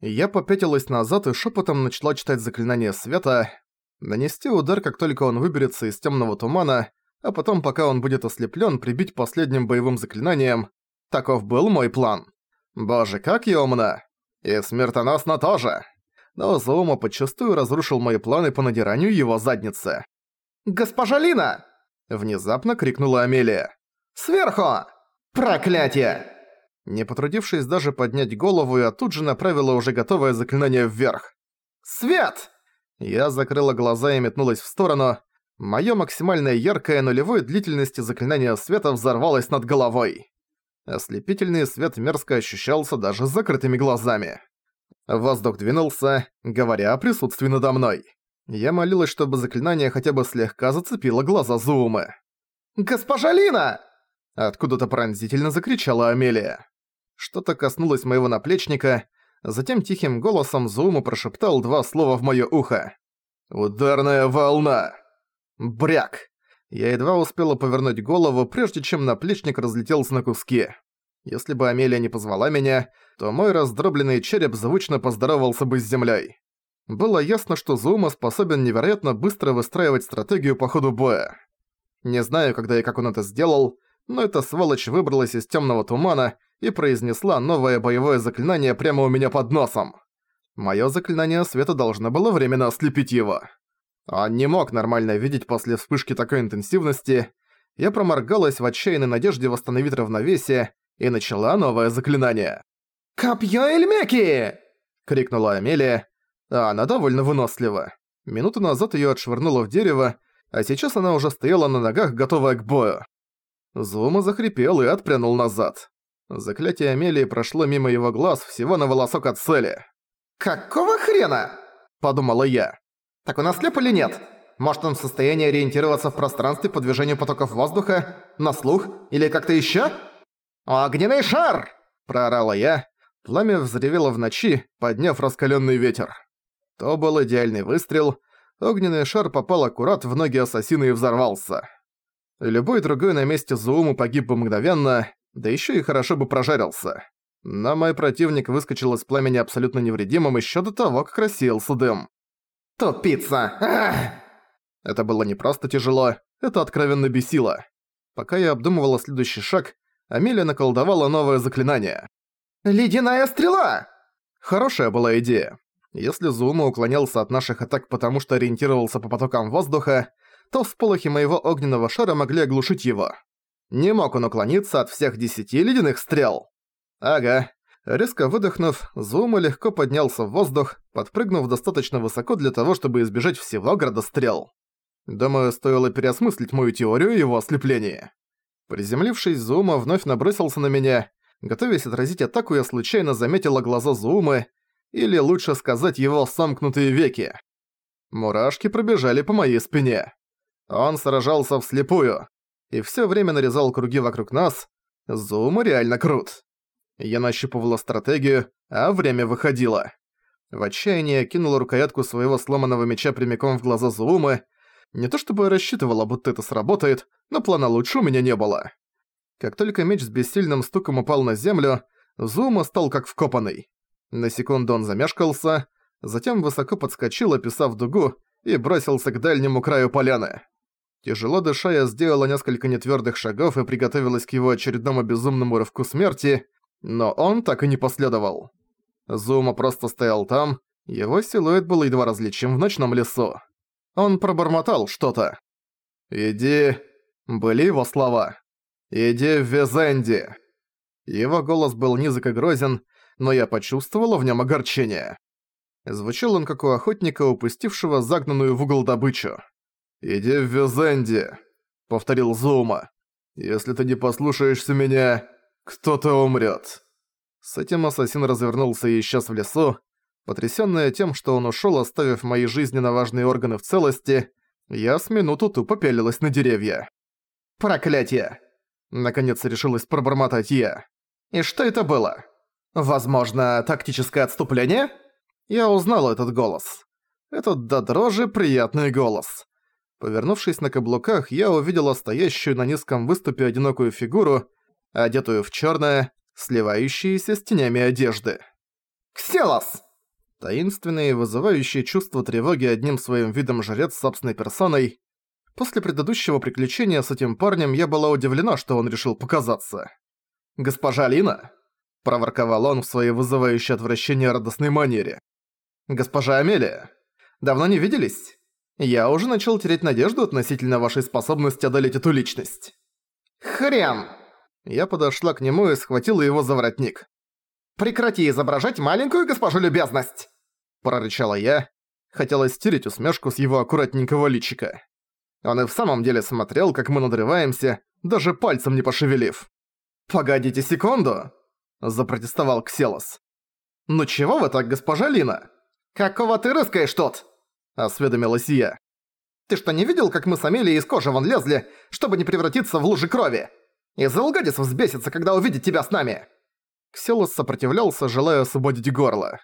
Я попятилась назад и шепотом начала читать заклинание света, нанести удар, как только он выберется из темного тумана, а потом, пока он будет ослеплен, прибить последним боевым заклинанием. Таков был мой план. Боже, как я умна! И смертоносно тоже! Но Зума подчастую разрушил мои планы по надиранию его задницы. «Госпожа Лина!» Внезапно крикнула Амелия. «Сверху! Проклятие!» Не потрудившись даже поднять голову, я тут же направила уже готовое заклинание вверх. «Свет!» Я закрыла глаза и метнулась в сторону. Моё максимальное яркое нулевой длительности заклинание света взорвалось над головой. Ослепительный свет мерзко ощущался даже с закрытыми глазами. Воздух двинулся, говоря о присутствии надо мной. Я молилась, чтобы заклинание хотя бы слегка зацепило глаза Зумы. «Госпожа Лина!» Откуда-то пронзительно закричала Амелия. Что-то коснулось моего наплечника, затем тихим голосом Зуму прошептал два слова в моё ухо. «Ударная волна!» Бряк! Я едва успела повернуть голову, прежде чем наплечник разлетелся на куски. Если бы Амелия не позвала меня, то мой раздробленный череп звучно поздоровался бы с землей. Было ясно, что Зума способен невероятно быстро выстраивать стратегию по ходу боя. Не знаю, когда и как он это сделал, но эта сволочь выбралась из темного тумана и произнесла новое боевое заклинание прямо у меня под носом. Моё заклинание света должно было временно ослепить его. Он не мог нормально видеть после вспышки такой интенсивности. Я проморгалась в отчаянной надежде восстановить равновесие и начала новое заклинание. «Копьё Эльмеки!» — крикнула Амелия. А она довольно вынослива. Минуту назад её отшвырнуло в дерево, а сейчас она уже стояла на ногах, готовая к бою. Зума захрипел и отпрянул назад. Заклятие Амелии прошло мимо его глаз всего на волосок от цели. «Какого хрена?» – подумала я. «Так он ослеп или нет? Может он в состоянии ориентироваться в пространстве по движению потоков воздуха, на слух или как-то ещё?» «Огненный шар!» – проорала я. Пламя взревело в ночи, подняв раскалённый ветер. То был идеальный выстрел. Огненный шар попал аккурат в ноги ассасина и взорвался. Любой другой на месте Зууму погиб бы мгновенно, да ещё и хорошо бы прожарился. Но мой противник выскочил из пламени абсолютно невредимым ещё до того, как рассеялся дым. «Тупица! Ах!» Это было не просто тяжело, это откровенно бесило. Пока я обдумывала следующий шаг, Амелия наколдовала новое заклинание. «Ледяная стрела!» Хорошая была идея. Если Зума уклонялся от наших атак потому, что ориентировался по потокам воздуха, то всполохи моего огненного шара могли оглушить его. Не мог он уклониться от всех десяти ледяных стрел. Ага. Резко выдохнув, Зума легко поднялся в воздух, подпрыгнув достаточно высоко для того, чтобы избежать всего градострел. Думаю, стоило переосмыслить мою теорию его ослепления. Приземлившись, Зума вновь набросился на меня. Готовясь отразить атаку, я случайно заметила глаза Зумы, или лучше сказать его сомкнутые веки. Мурашки пробежали по моей спине. Он сражался вслепую и все время нарезал круги вокруг нас. Зума реально крут. Я нащупывала стратегию, а время выходило. В отчаянии кинула рукоятку своего сломанного меча прямиком в глаза Зумы. Не то чтобы я рассчитывала, будто это сработает, но плана лучше у меня не было. Как только меч с бессильным стуком упал на землю, Зума стал как вкопанный. На секунду он замешкался, затем высоко подскочил, описав дугу, и бросился к дальнему краю поляны. Тяжело дыша, я сделала несколько нетвёрдых шагов и приготовилась к его очередному безумному рывку смерти, но он так и не последовал. Зума просто стоял там, его силуэт был едва различим в ночном лесу. Он пробормотал что-то. «Иди...» Были его слова. «Иди в Везенди». Его голос был низок и грозен, но я почувствовала в нем огорчение. Звучал он как у охотника, упустившего загнанную в угол добычу. «Иди в Визенди», — повторил Зума. «Если ты не послушаешься меня, кто-то умрет». С этим ассасин развернулся и исчез в лесу. Потрясённая тем, что он ушёл, оставив мои жизненно важные органы в целости, я с минуту тупо пялилась на деревья. «Проклятие!» Наконец решилась пробормотать я. «И что это было? Возможно, тактическое отступление?» Я узнал этот голос. Этот до дрожи приятный голос. Повернувшись на каблуках, я увидела стоящую на низком выступе одинокую фигуру, одетую в чёрное, сливающиеся с тенями одежды. «Кселос!» Таинственный и вызывающий чувство тревоги одним своим видом жрец собственной персоной. После предыдущего приключения с этим парнем я была удивлена, что он решил показаться. «Госпожа Лина?» – проворковал он в своей вызывающей отвращение радостной манере. «Госпожа Амелия, давно не виделись? Я уже начал терять надежду относительно вашей способности одолеть эту личность». «Хрен!» Я подошла к нему и схватила его за воротник. «Прекрати изображать маленькую госпожу любезность!» Прорычала я. Хотела стереть усмешку с его аккуратненького личика. Он и в самом деле смотрел, как мы надрываемся, даже пальцем не пошевелив. «Погодите секунду!» – запротестовал Кселос. «Ну чего вы так, госпожа Лина?» «Какого ты рыскаешь тут?» – осведомилась я. «Ты что, не видел, как мы с Амелией из кожи вон лезли, чтобы не превратиться в лужи крови? И Зелгадис взбесится, когда увидит тебя с нами!» Кселос сопротивлялся, желая освободить горло.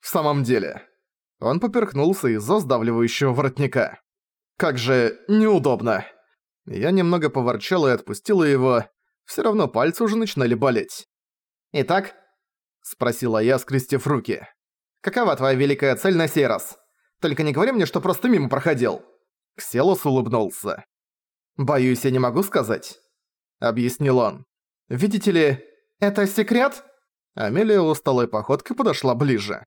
В самом деле. Он поперхнулся из-за сдавливающего воротника. Как же неудобно. Я немного поворчала и отпустила его. Все равно пальцы уже начинали болеть. «Итак?» – спросила я, скрестив руки. «Какова твоя великая цель на сей раз? Только не говори мне, что просто мимо проходил». Кселос улыбнулся. «Боюсь, я не могу сказать», — объяснил он. «Видите ли, это секрет?» Амелия усталой походкой подошла ближе.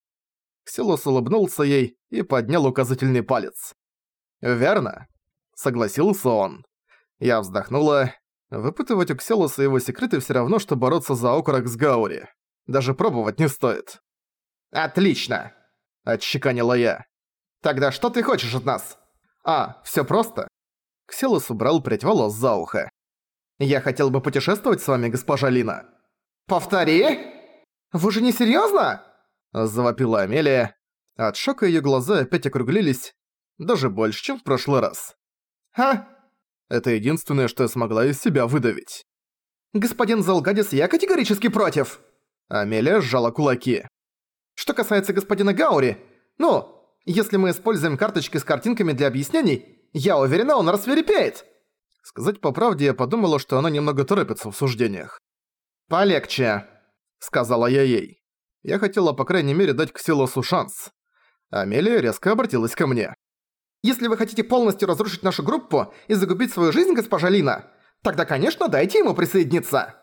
Кселос улыбнулся ей и поднял указательный палец. «Верно», — согласился он. Я вздохнула. Выпытывать у Кселоса его секреты все равно, что бороться за окорок с Гаури. Даже пробовать не стоит. «Отлично!» — отчеканила я. «Тогда что ты хочешь от нас?» «А, всё просто». Кселос убрал прядь волос за ухо. «Я хотел бы путешествовать с вами, госпожа Лина». «Повтори? Вы же не серьёзно?» Завопила Амелия. От шока её глаза опять округлились, даже больше, чем в прошлый раз. «Ха?» Это единственное, что я смогла из себя выдавить. «Господин Залгадис, я категорически против!» Амелия сжала кулаки. «Что касается господина Гаури, ну, если мы используем карточки с картинками для объяснений, я уверена, он рассверепеет!» Сказать по правде, я подумала, что она немного торопится в суждениях. «Полегче», — сказала я ей. Я хотела, по крайней мере, дать Ксилосу шанс. Амелия резко обратилась ко мне. Если вы хотите полностью разрушить нашу группу и загубить свою жизнь, госпожа Лина, тогда, конечно, дайте ему присоединиться.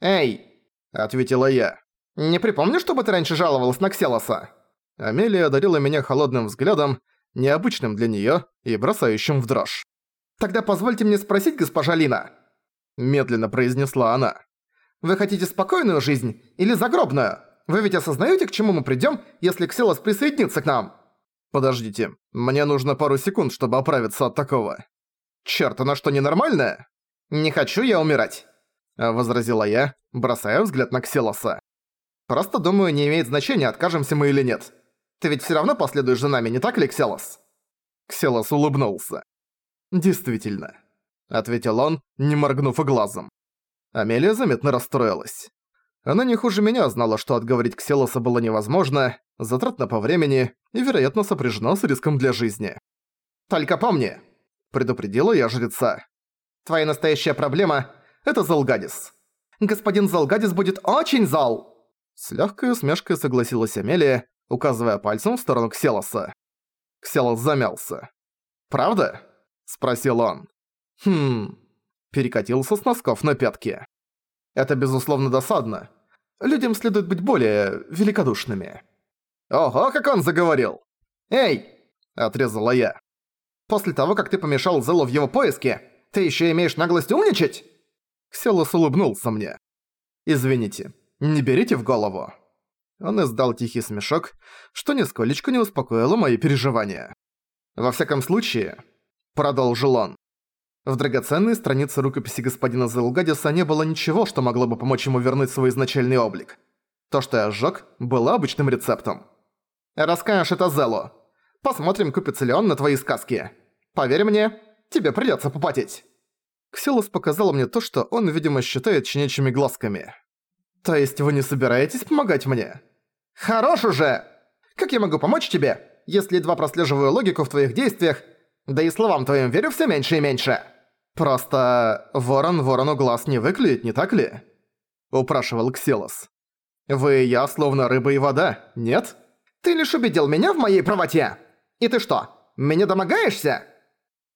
Эй, ответила я. Не припомню, чтобы ты раньше жаловалась на Кселоса. Амелия одарила меня холодным взглядом, необычным для неё и бросающим в дрожь. «Тогда позвольте мне спросить, госпожа Лина», – медленно произнесла она. «Вы хотите спокойную жизнь или загробную? Вы ведь осознаете, к чему мы придём, если Кселос присоединится к нам?» «Подождите, мне нужно пару секунд, чтобы оправиться от такого». «Чёрт, она что, ненормальная?» «Не хочу я умирать», — возразила я, бросая взгляд на Кселоса. «Просто думаю, не имеет значения, откажемся мы или нет. Ты ведь всё равно последуешь за нами, не так ли, Кселос?» Кселос улыбнулся. «Действительно», — ответил он, не моргнув и глазом. Амелия заметно расстроилась. Она не хуже меня знала, что отговорить Кселоса было невозможно, затратно по времени и, вероятно, сопряжено с риском для жизни. «Только помни», — предупредила я жреца. «Твоя настоящая проблема — это Залгадис. Господин Залгадис будет очень зал!» С легкой усмешкой согласилась Амелия, указывая пальцем в сторону Кселоса. Кселос замялся. «Правда?» — спросил он. «Хм...» Перекатился с носков на пятки. «Это, безусловно, досадно. Людям следует быть более великодушными». «Ого, как он заговорил!» «Эй!» – отрезала я. «После того, как ты помешал Зелу в его поиске, ты еще имеешь наглость умничать?» Кселос улыбнулся мне. «Извините, не берите в голову». Он издал тихий смешок, что нисколечко не успокоило мои переживания. «Во всяком случае», — продолжил он, в драгоценной странице рукописи господина Зелгадиса не было ничего, что могло бы помочь ему вернуть свой изначальный облик. То, что я сжёг, было обычным рецептом. «Расскажешь это Зелу. Посмотрим, купится ли он на твои сказки. Поверь мне, тебе придётся попотеть». Ксилос показал мне то, что он, видимо, считает щенячьими глазками. «То есть вы не собираетесь помогать мне?» «Хорош уже! Как я могу помочь тебе, если едва прослеживаю логику в твоих действиях, да и словам твоим верю все меньше и меньше?» «Просто ворон ворону глаз не выклюет, не так ли?» – упрашивал Ксилос. «Вы и я, словно рыба и вода, нет?» Ты лишь убедил меня в моей правоте! И ты что, меня домогаешься?»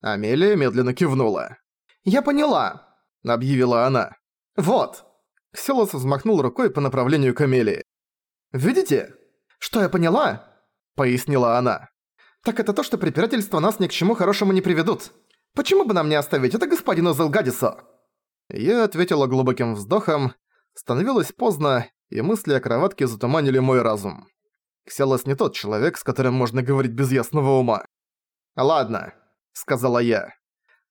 Амелия медленно кивнула. «Я поняла», — объявила она. «Вот». Ксилос взмахнул рукой по направлению к. «Видите? Что я поняла?» — пояснила она. «Так это то, что препирательства нас ни к чему хорошему не приведут. Почему бы нам не оставить это господину Зелгадису?» Я ответила глубоким вздохом. Становилось поздно, и мысли о кроватке затуманили мой разум. Ксилос не тот человек, с которым можно говорить без ясного ума. «Ладно», — сказала я.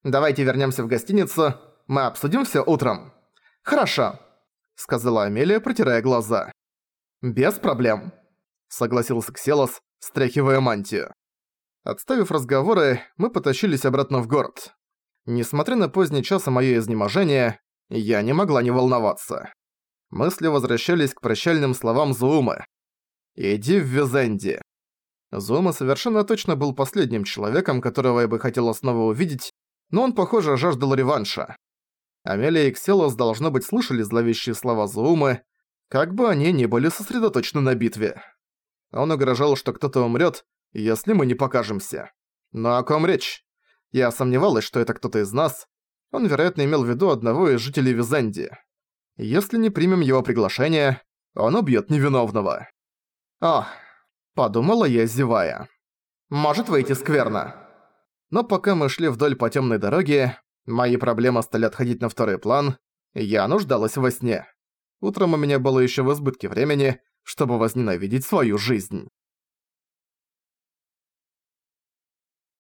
«Давайте вернемся в гостиницу, мы обсудим все утром». «Хорошо», — сказала Амелия, протирая глаза. «Без проблем», — согласился Кселос, стряхивая мантию. Отставив разговоры, мы потащились обратно в город. Несмотря на поздний час и моё изнеможение, я не могла не волноваться. Мысли возвращались к прощальным словам Зуумы. «Иди в Визенди». Зума совершенно точно был последним человеком, которого я бы хотела снова увидеть, но он, похоже, жаждал реванша. Амелия и Кселос, должно быть, слышали зловещие слова Зуумы, как бы они ни были сосредоточены на битве. Он угрожал, что кто-то умрет, если мы не покажемся. Но о ком речь? Я сомневалась, что это кто-то из нас. Он, вероятно, имел в виду одного из жителей Визенди. Если не примем его приглашение, он убьет невиновного. «О!» – подумала я, зевая. «Может выйти скверно». Но пока мы шли вдоль по темной дороге, мои проблемы стали отходить на второй план, я нуждалась во сне. Утром у меня было еще в избытке времени, чтобы возненавидеть свою жизнь.